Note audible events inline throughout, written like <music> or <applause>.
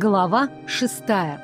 Глава шестая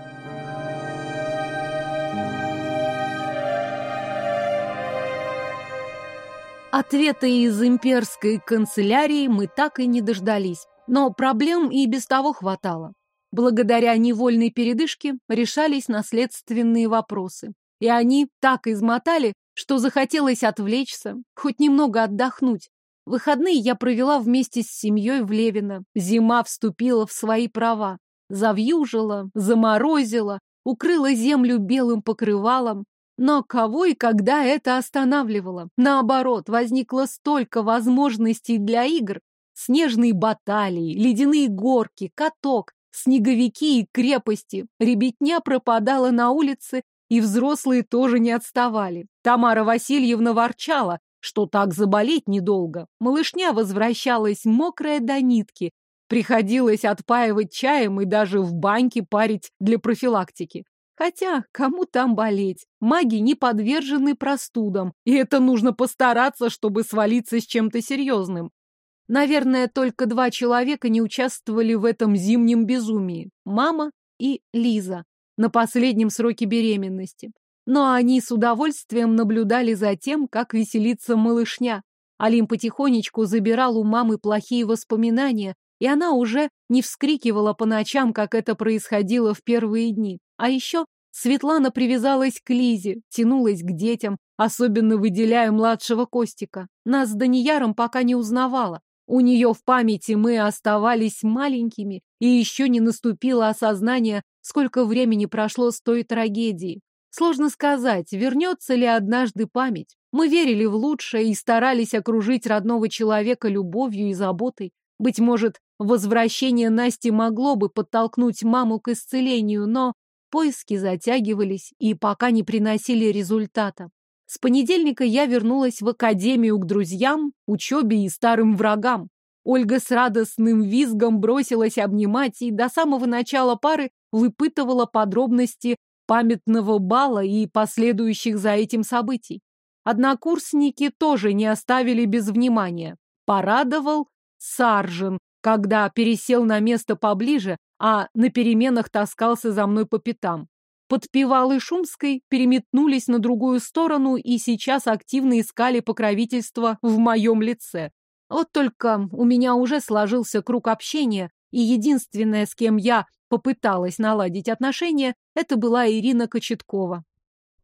Ответа из имперской канцелярии мы так и не дождались. Но проблем и без того хватало. Благодаря невольной передышке решались наследственные вопросы. И они так измотали, что захотелось отвлечься, хоть немного отдохнуть. Выходные я провела вместе с семьей в Левино. Зима вступила в свои права. Завьюжила, заморозила, укрыла землю белым покрывалом. Но кого и когда это останавливало? Наоборот, возникло столько возможностей для игр. Снежные баталии, ледяные горки, каток, снеговики и крепости. Ребятня пропадала на улице, и взрослые тоже не отставали. Тамара Васильевна ворчала, что так заболеть недолго. Малышня возвращалась мокрая до нитки. Приходилось отпаивать чаем и даже в баньке парить для профилактики. Хотя, кому там болеть? Маги не подвержены простудам, и это нужно постараться, чтобы свалиться с чем-то серьезным. Наверное, только два человека не участвовали в этом зимнем безумии. Мама и Лиза на последнем сроке беременности. Но они с удовольствием наблюдали за тем, как веселится малышня. Алим потихонечку забирал у мамы плохие воспоминания, и она уже не вскрикивала по ночам, как это происходило в первые дни. А еще Светлана привязалась к Лизе, тянулась к детям, особенно выделяя младшего Костика. Нас с Данияром пока не узнавала. У нее в памяти мы оставались маленькими, и еще не наступило осознание, сколько времени прошло с той трагедии. Сложно сказать, вернется ли однажды память. Мы верили в лучшее и старались окружить родного человека любовью и заботой. Быть может, возвращение Насти могло бы подтолкнуть маму к исцелению, но поиски затягивались и пока не приносили результата. С понедельника я вернулась в академию к друзьям, учебе и старым врагам. Ольга с радостным визгом бросилась обнимать и до самого начала пары выпытывала подробности памятного бала и последующих за этим событий. Однокурсники тоже не оставили без внимания. Порадовал Саржин, когда пересел на место поближе, а на переменах таскался за мной по пятам. Подпевалы Шумской переметнулись на другую сторону и сейчас активно искали покровительство в моем лице. Вот только у меня уже сложился круг общения, и единственное, с кем я попыталась наладить отношения, это была Ирина Кочеткова.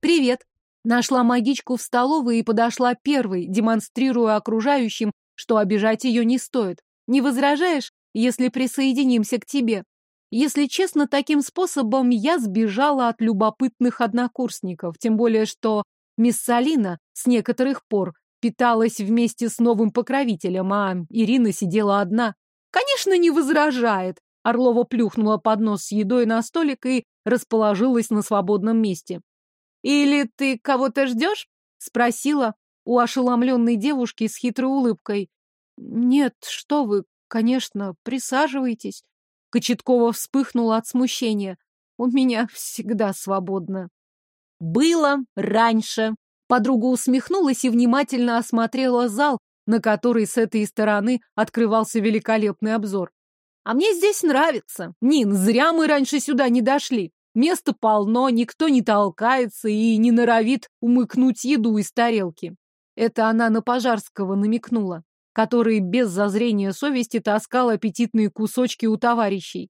«Привет!» Нашла магичку в столовой и подошла первой, демонстрируя окружающим, что обижать ее не стоит. «Не возражаешь, если присоединимся к тебе?» Если честно, таким способом я сбежала от любопытных однокурсников, тем более что мисс Салина с некоторых пор питалась вместе с новым покровителем, а Ирина сидела одна. Конечно, не возражает. Орлова плюхнула поднос с едой на столик и расположилась на свободном месте. «Или ты кого-то ждешь?» — спросила у ошеломленной девушки с хитрой улыбкой. «Нет, что вы, конечно, присаживайтесь». Кочеткова вспыхнула от смущения. У меня всегда свободно. Было раньше. Подруга усмехнулась и внимательно осмотрела зал, на который с этой стороны открывался великолепный обзор. А мне здесь нравится. Нин, зря мы раньше сюда не дошли. Места полно, никто не толкается и не норовит умыкнуть еду из тарелки. Это она на Пожарского намекнула который без зазрения совести таскал аппетитные кусочки у товарищей.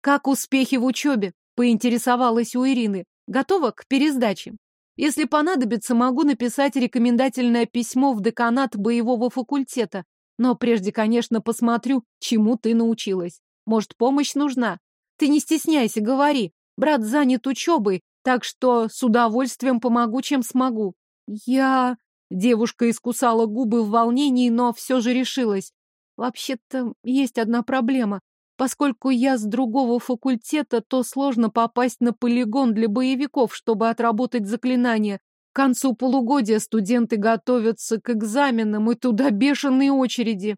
«Как успехи в учебе?» — поинтересовалась у Ирины. «Готова к пересдаче? Если понадобится, могу написать рекомендательное письмо в деканат боевого факультета. Но прежде, конечно, посмотрю, чему ты научилась. Может, помощь нужна? Ты не стесняйся, говори. Брат занят учебой, так что с удовольствием помогу, чем смогу. Я... Девушка искусала губы в волнении, но все же решилась. Вообще-то есть одна проблема. Поскольку я с другого факультета, то сложно попасть на полигон для боевиков, чтобы отработать заклинания. К концу полугодия студенты готовятся к экзаменам, и туда бешеные очереди.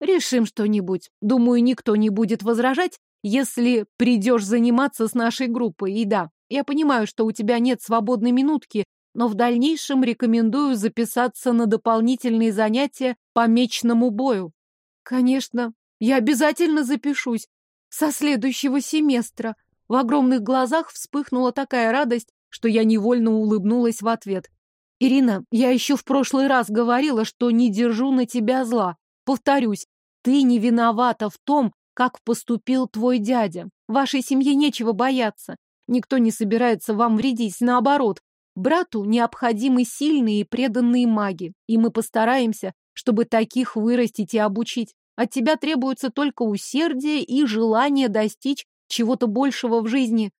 Решим что-нибудь. Думаю, никто не будет возражать, если придешь заниматься с нашей группой. И да, я понимаю, что у тебя нет свободной минутки, но в дальнейшем рекомендую записаться на дополнительные занятия по мечному бою. Конечно, я обязательно запишусь. Со следующего семестра. В огромных глазах вспыхнула такая радость, что я невольно улыбнулась в ответ. Ирина, я еще в прошлый раз говорила, что не держу на тебя зла. Повторюсь, ты не виновата в том, как поступил твой дядя. Вашей семье нечего бояться. Никто не собирается вам вредить, наоборот. Брату необходимы сильные и преданные маги, и мы постараемся, чтобы таких вырастить и обучить. От тебя требуется только усердие и желание достичь чего-то большего в жизни.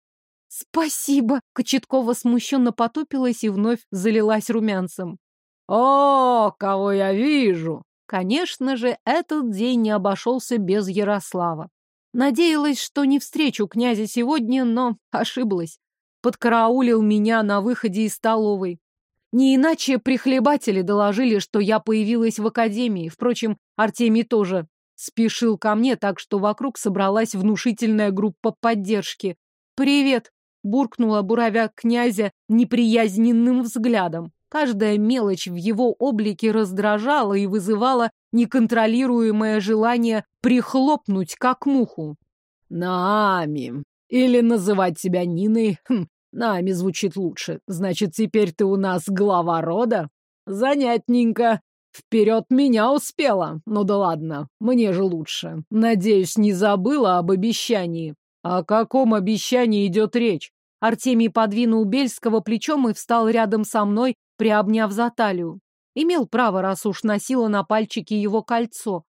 Спасибо! Кочеткова смущенно потупилась и вновь залилась румянцем. О, кого я вижу! Конечно же, этот день не обошелся без Ярослава. Надеялась, что не встречу князя сегодня, но ошиблась. Подкараулил меня на выходе из столовой. Не иначе прихлебатели доложили, что я появилась в академии. Впрочем, Артемий тоже спешил ко мне, так что вокруг собралась внушительная группа поддержки. «Привет!» — буркнула буравя князя неприязненным взглядом. Каждая мелочь в его облике раздражала и вызывала неконтролируемое желание прихлопнуть, как муху. «Нами! Или называть тебя Ниной? Хм, Нами звучит лучше. Значит, теперь ты у нас глава рода? Занятненько. Вперед меня успела. Ну да ладно, мне же лучше. Надеюсь, не забыла об обещании. О каком обещании идет речь? Артемий подвинул Бельского плечом и встал рядом со мной, приобняв за талию. Имел право, раз уж носила на пальчике его кольцо.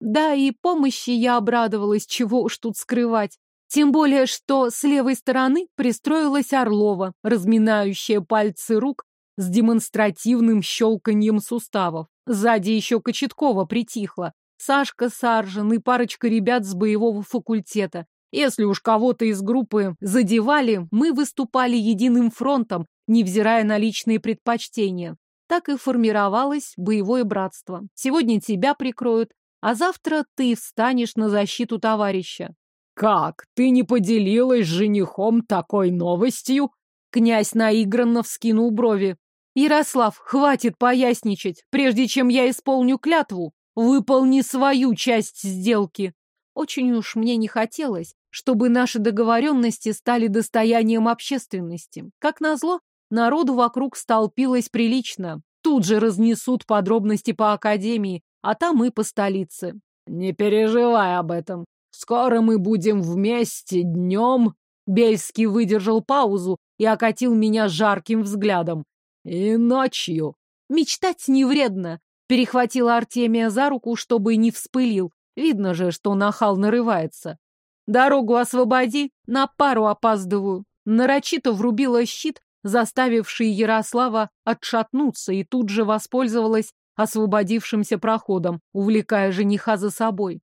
Да, и помощи я обрадовалась, чего уж тут скрывать. Тем более, что с левой стороны пристроилась Орлова, разминающая пальцы рук с демонстративным щелканьем суставов. Сзади еще Кочеткова притихла. Сашка Саржин и парочка ребят с боевого факультета. Если уж кого-то из группы задевали, мы выступали единым фронтом, невзирая на личные предпочтения. Так и формировалось боевое братство. Сегодня тебя прикроют, а завтра ты встанешь на защиту товарища. «Как? Ты не поделилась с женихом такой новостью?» Князь наигранно вскинул брови. «Ярослав, хватит поясничать. Прежде чем я исполню клятву, выполни свою часть сделки». Очень уж мне не хотелось, чтобы наши договоренности стали достоянием общественности. Как назло, народу вокруг столпилось прилично. Тут же разнесут подробности по академии, а там и по столице. Не переживай об этом. Скоро мы будем вместе днем. Бельский выдержал паузу и окатил меня жарким взглядом. И ночью. Мечтать не вредно. Перехватила Артемия за руку, чтобы не вспылил. Видно же, что нахал нарывается. Дорогу освободи, на пару опаздываю. Нарочито врубила щит, заставивший Ярослава отшатнуться, и тут же воспользовалась освободившимся проходом, увлекая жениха за собой.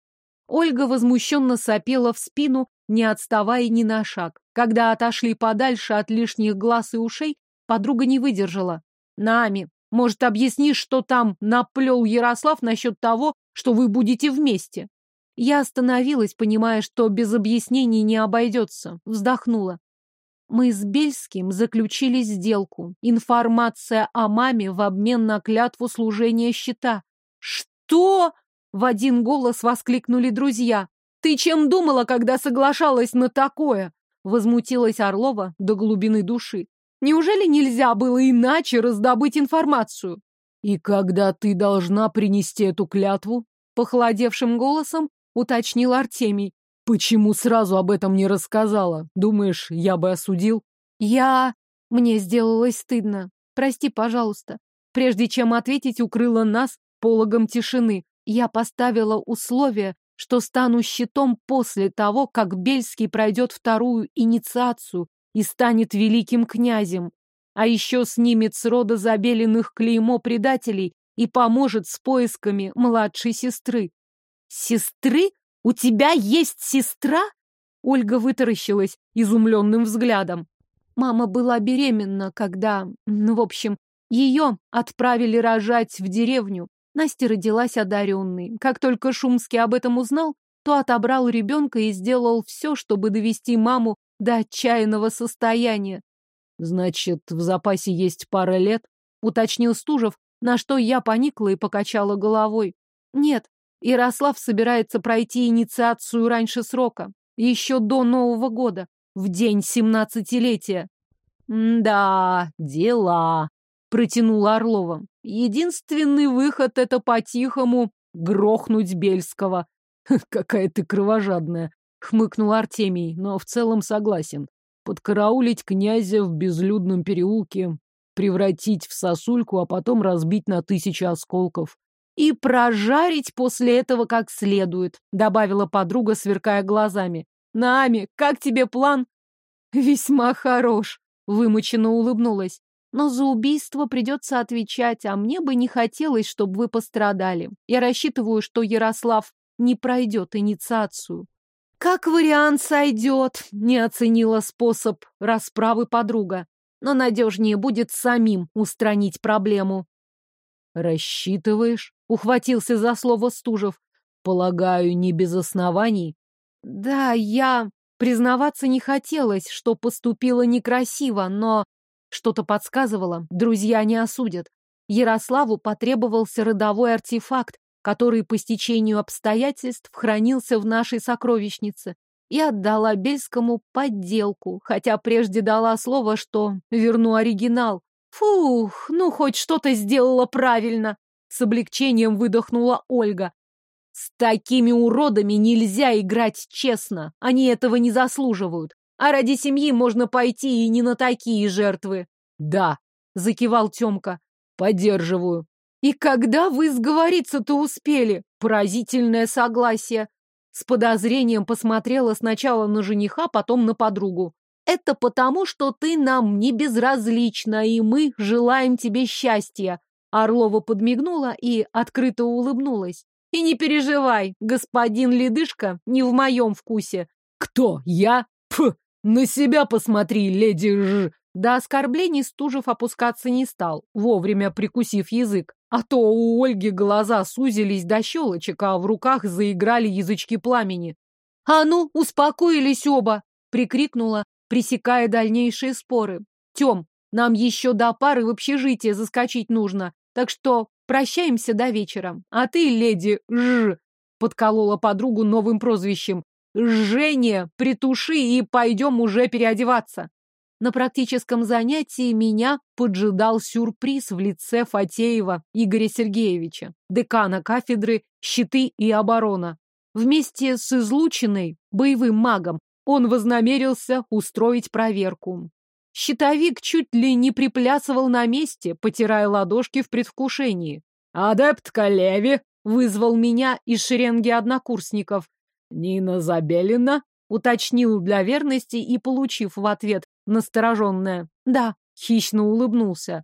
Ольга возмущенно сопела в спину, не отставая ни на шаг. Когда отошли подальше от лишних глаз и ушей, подруга не выдержала. «Нами, может, объяснишь, что там наплел Ярослав насчет того, что вы будете вместе?» Я остановилась, понимая, что без объяснений не обойдется. Вздохнула. Мы с Бельским заключили сделку. Информация о маме в обмен на клятву служения щита. Что? В один голос воскликнули друзья. Ты чем думала, когда соглашалась на такое? Возмутилась Орлова до глубины души. Неужели нельзя было иначе раздобыть информацию? И когда ты должна принести эту клятву? Похолодевшим голосом уточнил Артемий. Почему сразу об этом не рассказала? Думаешь, я бы осудил? Я... Мне сделалось стыдно. Прости, пожалуйста. Прежде чем ответить, укрыла нас пологом тишины. Я поставила условие, что стану щитом после того, как Бельский пройдет вторую инициацию и станет великим князем. А еще снимет с рода забеленных клеймо предателей и поможет с поисками младшей сестры. «Сестры? У тебя есть сестра?» Ольга вытаращилась изумленным взглядом. Мама была беременна, когда... Ну, в общем, ее отправили рожать в деревню. Настя родилась одаренной. Как только Шумский об этом узнал, то отобрал ребенка и сделал все, чтобы довести маму до отчаянного состояния. «Значит, в запасе есть пара лет?» — уточнил Стужев, на что я поникла и покачала головой. «Нет, Ярослав собирается пройти инициацию раньше срока. еще до Нового года, в день семнадцатилетия. «Да, дела», — протянула Орлова. «Единственный выход — это по-тихому грохнуть Бельского». <laughs> «Какая ты кровожадная», — хмыкнул Артемий, но в целом согласен. Подкараулить князя в безлюдном переулке, превратить в сосульку, а потом разбить на тысячи осколков. «И прожарить после этого как следует», — добавила подруга, сверкая глазами. «Нами, как тебе план?» «Весьма хорош», — вымученно улыбнулась. «Но за убийство придется отвечать, а мне бы не хотелось, чтобы вы пострадали. Я рассчитываю, что Ярослав не пройдет инициацию». «Как вариант сойдет», — не оценила способ расправы подруга. «Но надежнее будет самим устранить проблему». «Рассчитываешь?» — ухватился за слово Стужев. «Полагаю, не без оснований?» «Да, я...» Признаваться не хотелось, что поступила некрасиво, но что-то подсказывало, друзья не осудят. Ярославу потребовался родовой артефакт, который по стечению обстоятельств хранился в нашей сокровищнице. И отдала Бельскому подделку, хотя прежде дала слово, что верну оригинал. Фух, ну хоть что-то сделала правильно. С облегчением выдохнула Ольга. С такими уродами нельзя играть честно. Они этого не заслуживают. А ради семьи можно пойти и не на такие жертвы. Да, закивал Тёмка. Поддерживаю. И когда вы сговориться-то успели? Поразительное согласие. С подозрением посмотрела сначала на жениха, потом на подругу. Это потому, что ты нам не безразлична, и мы желаем тебе счастья. Орлова подмигнула и открыто улыбнулась. И не переживай, господин Ледышка не в моем вкусе. Кто? Я? Пф, на себя посмотри, леди Ж. До оскорблений Стужев опускаться не стал, вовремя прикусив язык. А то у Ольги глаза сузились до щелочек, а в руках заиграли язычки пламени. «А ну, успокоились оба!» — прикрикнула, пресекая дальнейшие споры. «Тем, нам еще до пары в общежитие заскочить нужно, так что Прощаемся до вечера. А ты, леди Ж, подколола подругу новым прозвищем. Женя, притуши и пойдем уже переодеваться. На практическом занятии меня поджидал сюрприз в лице Фатеева Игоря Сергеевича, декана кафедры «Щиты и оборона». Вместе с излученной боевым магом он вознамерился устроить проверку. Щитовик чуть ли не приплясывал на месте, потирая ладошки в предвкушении. «Адепт Калеви!» — вызвал меня из шеренги однокурсников. «Нина Забелина?» — уточнил для верности и, получив в ответ настороженное «да», хищно улыбнулся.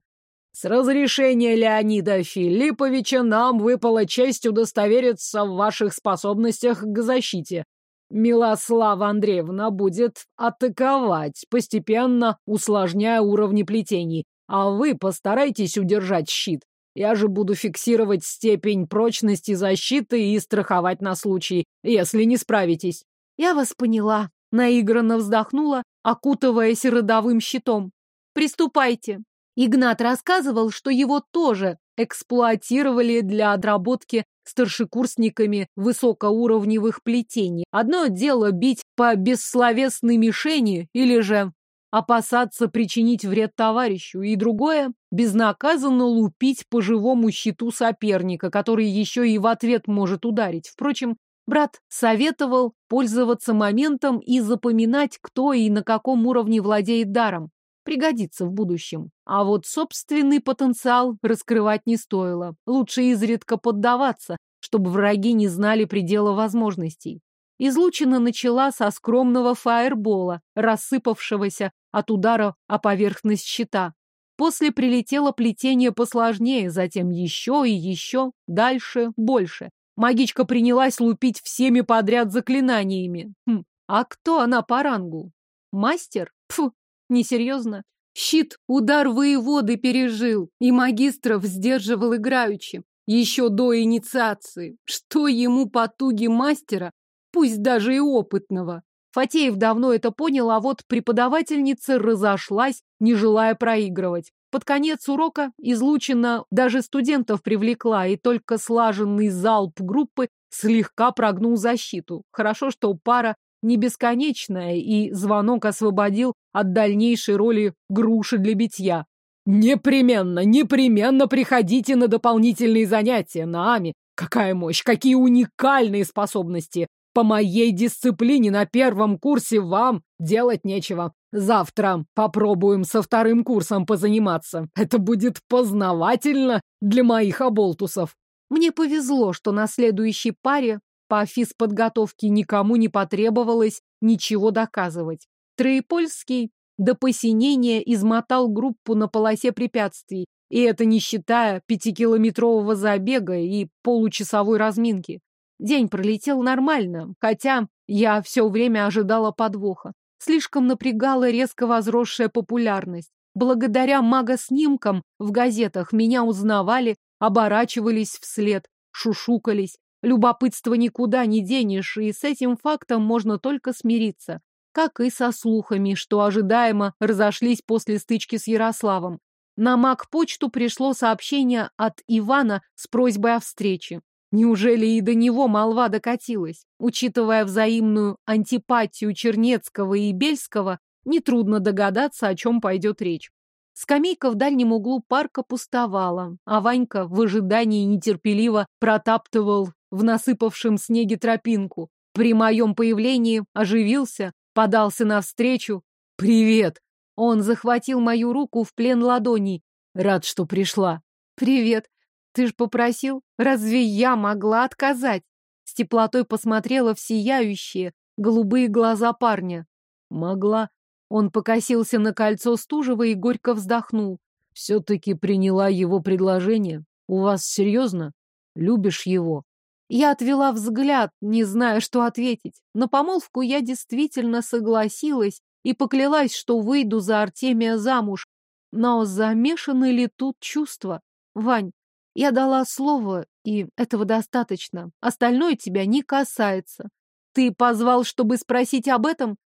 «С разрешения Леонида Филипповича нам выпала честь удостовериться в ваших способностях к защите. Милослава Андреевна будет атаковать, постепенно усложняя уровни плетений, а вы постарайтесь удержать щит. Я же буду фиксировать степень прочности защиты и страховать на случай, если не справитесь. Я вас поняла. Наигранно вздохнула, окутываясь родовым щитом. Приступайте. Игнат рассказывал, что его тоже эксплуатировали для отработки старшекурсниками высокоуровневых плетений. Одно дело бить по бессловесной мишени или же опасаться причинить вред товарищу, и другое — безнаказанно лупить по живому щиту соперника, который еще и в ответ может ударить. Впрочем, брат советовал пользоваться моментом и запоминать, кто и на каком уровне владеет даром. Пригодится в будущем. А вот собственный потенциал раскрывать не стоило. Лучше изредка поддаваться, чтобы враги не знали предела возможностей. Излучина начала со скромного фаербола, рассыпавшегося от удара о поверхность щита. После прилетело плетение посложнее, затем еще и еще, дальше больше. Магичка принялась лупить всеми подряд заклинаниями. Хм, а кто она по рангу? Мастер? Фу, несерьезно. Щит удар воеводы пережил, и магистров сдерживал играючи. Еще до инициации. Что ему потуги мастера пусть даже и опытного. Фатеев давно это понял, а вот преподавательница разошлась, не желая проигрывать. Под конец урока излучена даже студентов привлекла, и только слаженный залп группы слегка прогнул защиту. Хорошо, что пара не бесконечная, и звонок освободил от дальнейшей роли груши для битья. «Непременно, непременно приходите на дополнительные занятия, Наами. Какая мощь, какие уникальные способности! По моей дисциплине на первом курсе вам делать нечего. Завтра попробуем со вторым курсом позаниматься. Это будет познавательно для моих оболтусов. Мне повезло, что на следующей паре по физподготовке никому не потребовалось ничего доказывать. Троепольский до посинения измотал группу на полосе препятствий, и это не считая пятикилометрового забега и получасовой разминки. День пролетел нормально, хотя я все время ожидала подвоха. Слишком напрягала резко возросшая популярность. Благодаря магоснимкам в газетах меня узнавали, оборачивались вслед, шушукались. Любопытство никуда не денешь, и с этим фактом можно только смириться. Как и со слухами, что ожидаемо разошлись после стычки с Ярославом. На маг-почту пришло сообщение от Ивана с просьбой о встрече. Неужели и до него молва докатилась? Учитывая взаимную антипатию Чернецкого и Бельского, нетрудно догадаться, о чем пойдет речь. Скамейка в дальнем углу парка пустовала, а Ванька в ожидании нетерпеливо протаптывал в насыпавшем снеге тропинку. При моем появлении оживился, подался навстречу. «Привет!» Он захватил мою руку в плен ладоней. «Рад, что пришла». «Привет!» Ты ж попросил, разве я могла отказать? С теплотой посмотрела в сияющие, голубые глаза парня. Могла. Он покосился на кольцо Стужева и горько вздохнул. Все-таки приняла его предложение. У вас серьезно? Любишь его? Я отвела взгляд, не зная, что ответить. На помолвку я действительно согласилась и поклялась, что выйду за Артемия замуж. Но замешаны ли тут чувства? Вань, я дала слово, и этого достаточно. Остальное тебя не касается. Ты позвал, чтобы спросить об этом?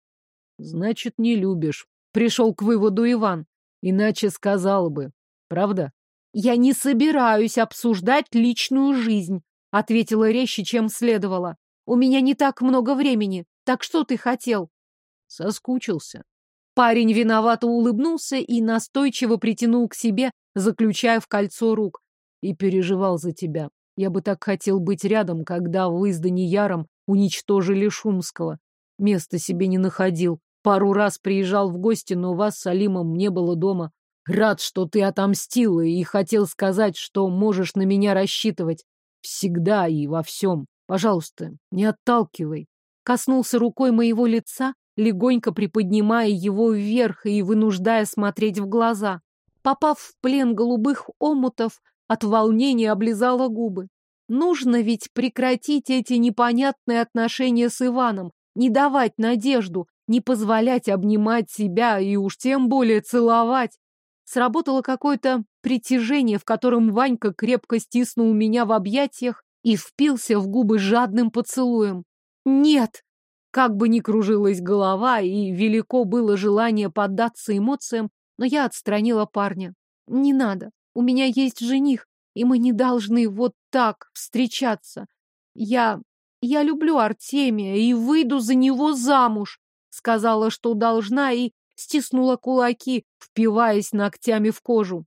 Значит, не любишь. Пришел к выводу Иван. Иначе сказал бы. Правда? Я не собираюсь обсуждать личную жизнь, ответила резче, чем следовало. У меня не так много времени. Так что ты хотел? Соскучился. Парень виновато улыбнулся и настойчиво притянул к себе, заключая в кольцо рук и переживал за тебя. Я бы так хотел быть рядом, когда вы с Данияром уничтожили Шумского. Места себе не находил. Пару раз приезжал в гости, но вас с Алимом не было дома. Рад, что ты отомстила и хотел сказать, что можешь на меня рассчитывать. Всегда и во всем. Пожалуйста, не отталкивай. Коснулся рукой моего лица, легонько приподнимая его вверх и вынуждая смотреть в глаза. Попав в плен голубых омутов, от волнения облизала губы. Нужно ведь прекратить эти непонятные отношения с Иваном, не давать надежду, не позволять обнимать себя и уж тем более целовать. Сработало какое-то притяжение, в котором Ванька крепко стиснул меня в объятиях и впился в губы жадным поцелуем. «Нет!» Как бы ни кружилась голова, и велико было желание поддаться эмоциям, но я отстранила парня. «Не надо. У меня есть жених, и мы не должны вот так встречаться. Я... я люблю Артемия и выйду за него замуж, сказала, что должна, и стиснула кулаки, впиваясь ногтями в кожу.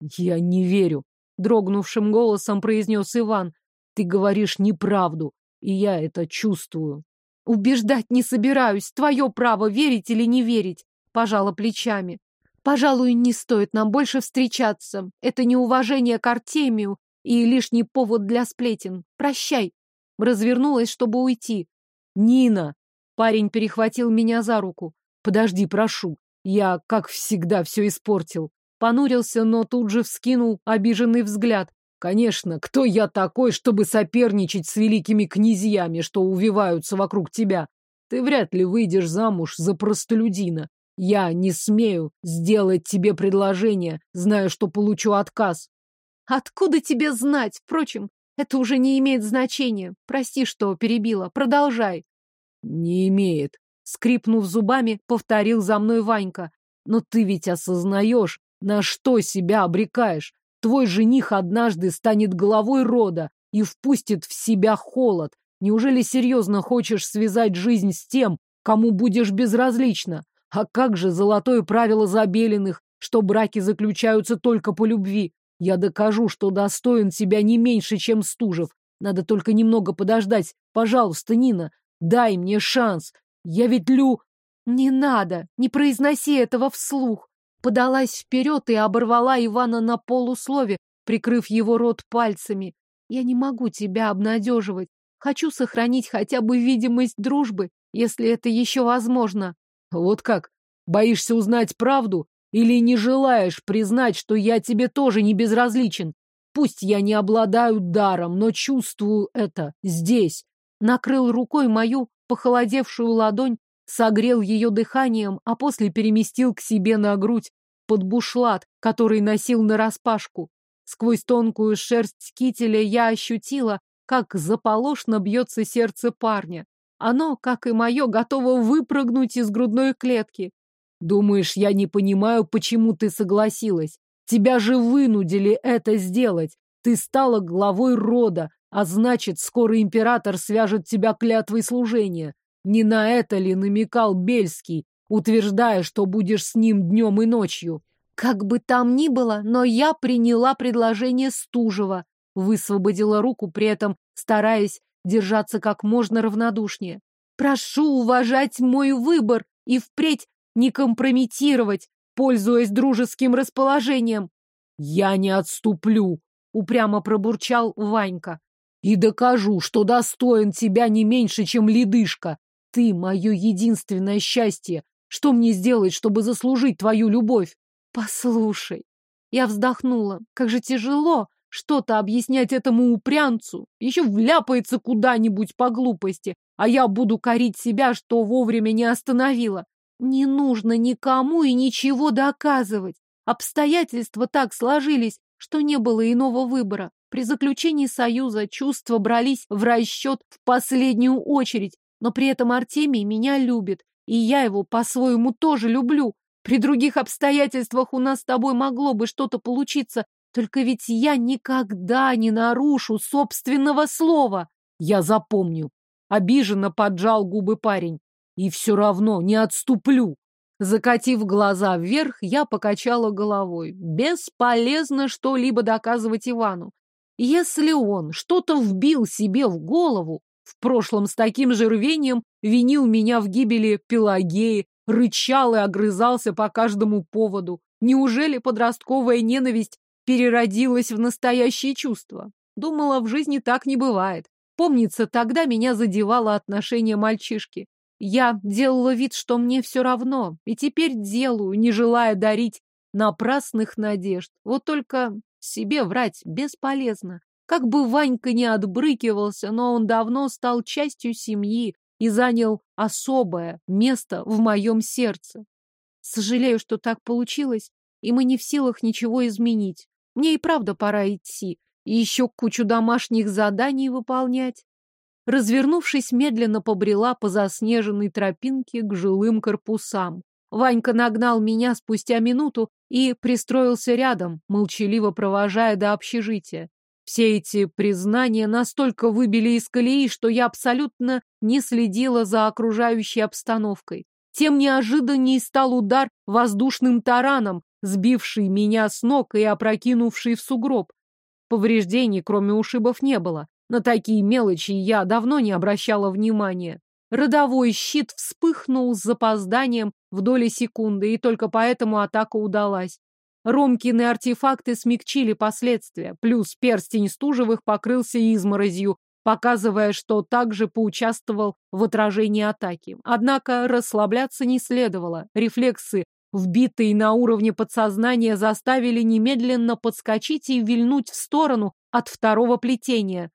Я не верю, дрогнувшим голосом произнес Иван. Ты говоришь неправду, и я это чувствую. Убеждать не собираюсь, твое право верить или не верить, пожала плечами. Пожалуй, не стоит нам больше встречаться. Это неуважение к Артемию и лишний повод для сплетен. Прощай. Развернулась, чтобы уйти. Нина! Парень перехватил меня за руку. Подожди, прошу. Я, как всегда, все испортил. Понурился, но тут же вскинул обиженный взгляд. Конечно, кто я такой, чтобы соперничать с великими князьями, что увиваются вокруг тебя? Ты вряд ли выйдешь замуж за простолюдина. Я не смею сделать тебе предложение, зная, что получу отказ. Откуда тебе знать? Впрочем, это уже не имеет значения. Прости, что перебила. Продолжай. Не имеет. Скрипнув зубами, повторил за мной Ванька. Но ты ведь осознаешь, на что себя обрекаешь. Твой жених однажды станет главой рода и впустит в себя холод. Неужели серьезно хочешь связать жизнь с тем, кому будешь безразлична. А как же золотое правило Забелиных, что браки заключаются только по любви? Я докажу, что достоин себя не меньше, чем Стужев. Надо только немного подождать. Пожалуйста, Нина, дай мне шанс. Я ведь Лю... Не надо, не произноси этого вслух. Подалась вперед и оборвала Ивана на полуслове, прикрыв его рот пальцами. Я не могу тебя обнадеживать. Хочу сохранить хотя бы видимость дружбы, если это еще возможно. Вот как? Боишься узнать правду? Или не желаешь признать, что я тебе тоже не безразличен? Пусть я не обладаю даром, но чувствую это здесь. Накрыл рукой мою похолодевшую ладонь, согрел ее дыханием, а после переместил к себе на грудь, под бушлат, который носил нараспашку. Сквозь тонкую шерсть кителя я ощутила, как заполошно бьется сердце парня. Оно, как и мое, готово выпрыгнуть из грудной клетки. Думаешь, я не понимаю, почему ты согласилась? Тебя же вынудили это сделать. Ты стала главой рода, а значит, скоро император свяжет тебя клятвой служения. Не на это ли намекал Бельский, утверждая, что будешь с ним днем и ночью? Как бы там ни было, но я приняла предложение Стужева, высвободила руку, при этом стараясь держаться как можно равнодушнее. Прошу уважать мой выбор и впредь не компрометировать, пользуясь дружеским расположением. Я не отступлю, упрямо пробурчал Ванька. И докажу, что достоин тебя не меньше, чем ледышка. Ты мое единственное счастье. Что мне сделать, чтобы заслужить твою любовь? Послушай. Я вздохнула. Как же тяжело что-то объяснять этому упрямцу. Еще вляпается куда-нибудь по глупости, а я буду корить себя, что вовремя не остановила. Не нужно никому и ничего доказывать. Обстоятельства так сложились, что не было иного выбора. При заключении союза чувства брались в расчет в последнюю очередь, но при этом Артемий меня любит, и я его по-своему тоже люблю. При других обстоятельствах у нас с тобой могло бы что-то получиться, только ведь я никогда не нарушу собственного слова. Я запомню. Обиженно поджал губы парень. И все равно не отступлю. Закатив глаза вверх, я покачала головой. Бесполезно что-либо доказывать Ивану. Если он что-то вбил себе в голову, в прошлом с таким же рвением винил меня в гибели Пелагеи, рычал и огрызался по каждому поводу. Неужели подростковая ненависть переродилась в настоящее чувство? Думала, в жизни так не бывает. Помнится, тогда меня задевало отношение мальчишки. Я делала вид, что мне все равно, и теперь делаю, не желая дарить напрасных надежд. Вот только себе врать бесполезно. Как бы Ванька не отбрыкивался, но он давно стал частью семьи и занял особое место в моем сердце. Сожалею, что так получилось, и мы не в силах ничего изменить. Мне и правда пора идти, и еще кучу домашних заданий выполнять. Развернувшись, медленно побрела по заснеженной тропинке к жилым корпусам. Ванька нагнал меня спустя минуту и пристроился рядом, молчаливо провожая до общежития. Все эти признания настолько выбили из колеи, что я абсолютно не следила за окружающей обстановкой. Тем неожиданней стал удар воздушным тараном, сбивший меня с ног и опрокинувший в сугроб. Повреждений, кроме ушибов, не было. На такие мелочи я давно не обращала внимания. Родовой щит вспыхнул с запозданием в доли секунды, и только поэтому атака удалась. Ромкины артефакты смягчили последствия, плюс перстень Стужевых покрылся изморозью, показывая, что также поучаствовал в отражении атаки. Однако расслабляться не следовало. Рефлексы, вбитые на уровне подсознания, заставили немедленно подскочить и вильнуть в сторону от второго плетения.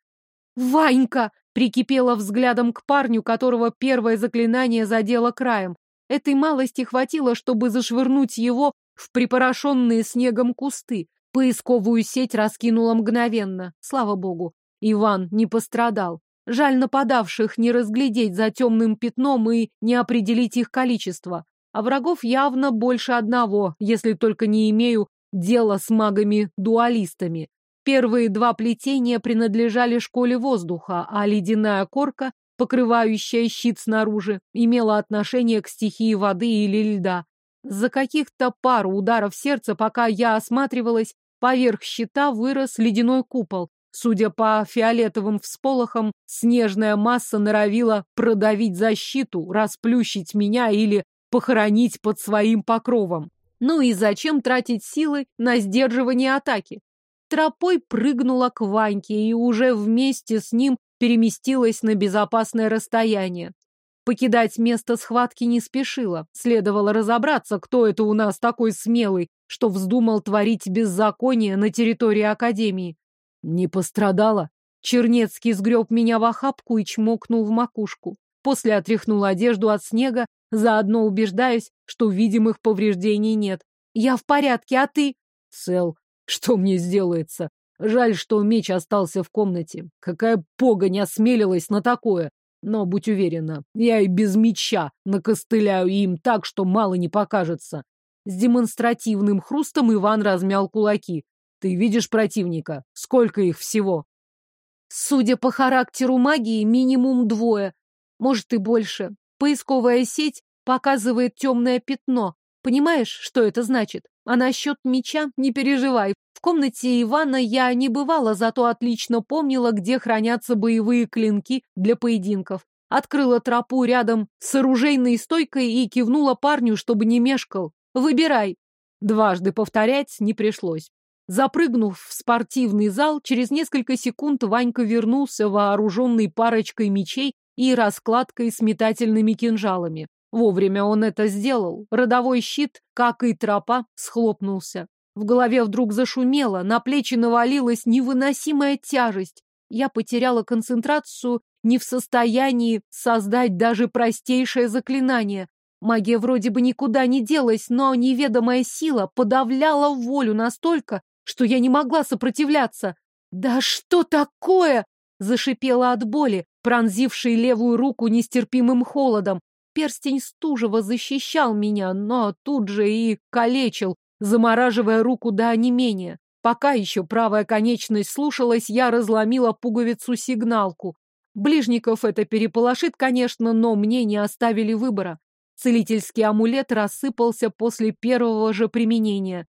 «Ванька!» — прикипела взглядом к парню, которого первое заклинание задело краем. Этой малости хватило, чтобы зашвырнуть его в припорошенные снегом кусты. Поисковую сеть раскинула мгновенно. Слава богу, Иван не пострадал. Жаль нападавших не разглядеть за темным пятном и не определить их количество. А врагов явно больше одного, если только не имею дела с магами-дуалистами. Первые два плетения принадлежали школе воздуха, а ледяная корка покрывающая щит снаружи, имела отношение к стихии воды или льда. За каких-то пару ударов сердца, пока я осматривалась, поверх щита вырос ледяной купол. Судя по фиолетовым всполохам, снежная масса норовила продавить защиту, расплющить меня или похоронить под своим покровом. Ну и зачем тратить силы на сдерживание атаки? Тропой прыгнула к Ваньке и уже вместе с ним переместилась на безопасное расстояние. Покидать место схватки не спешила. Следовало разобраться, кто это у нас такой смелый, что вздумал творить беззаконие на территории Академии. Не пострадала. Чернецкий сгреб меня в охапку и чмокнул в макушку. После отряхнул одежду от снега, заодно убеждаюсь, что видимых повреждений нет. Я в порядке, а ты? Цел. Что мне сделается? Жаль, что меч остался в комнате. Какая погонь осмелилась на такое. Но будь уверена, я и без меча накостыляю им так, что мало не покажется. С демонстративным хрустом Иван размял кулаки. Ты видишь противника? Сколько их всего? Судя по характеру магии, минимум двое. Может и больше. Поисковая сеть показывает темное пятно. Понимаешь, что это значит? А насчет меча не переживай. В комнате Ивана я не бывала, зато отлично помнила, где хранятся боевые клинки для поединков. Открыла тропу рядом с оружейной стойкой и кивнула парню, чтобы не мешкал. Выбирай. Дважды повторять не пришлось. Запрыгнув в спортивный зал, через несколько секунд Ванька вернулся вооруженный парочкой мечей и раскладкой с метательными кинжалами. Вовремя он это сделал. Родовой щит, как и тропа, схлопнулся. В голове вдруг зашумело, на плечи навалилась невыносимая тяжесть. Я потеряла концентрацию, не в состоянии создать даже простейшее заклинание. Магия вроде бы никуда не делась, но неведомая сила подавляла волю настолько, что я не могла сопротивляться. «Да что такое?» — зашипела от боли, пронзившей левую руку нестерпимым холодом. Перстень стужево защищал меня, но тут же и калечил, замораживая руку до онемения. Пока еще правая конечность слушалась, я разломила пуговицу-сигналку. Ближников это переполошит, конечно, но мне не оставили выбора. Целительский амулет рассыпался после первого же применения.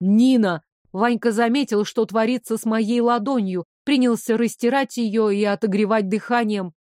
«Нина!» Ванька заметил, что творится с моей ладонью, принялся растирать ее и отогревать дыханием.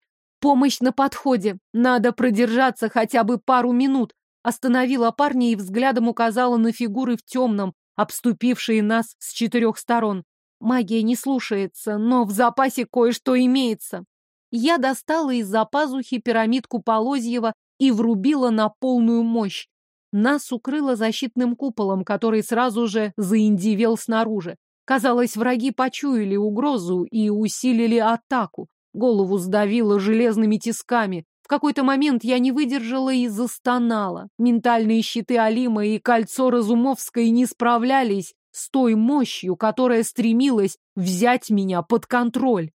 Помощь на подходе. Надо продержаться хотя бы пару минут. Остановила парня и взглядом указала на фигуры в темном, обступившие нас с четырех сторон. Магия не слушается, но в запасе кое-что имеется. Я достала из-за пазухи пирамидку Полозьева и врубила на полную мощь. Нас укрыло защитным куполом, который сразу же заиндивел снаружи. Казалось, враги почуяли угрозу и усилили атаку. Голову сдавило железными тисками. В какой-то момент я не выдержала и застонала. Ментальные щиты Алима и кольцо Разумовской не справлялись с той мощью, которая стремилась взять меня под контроль.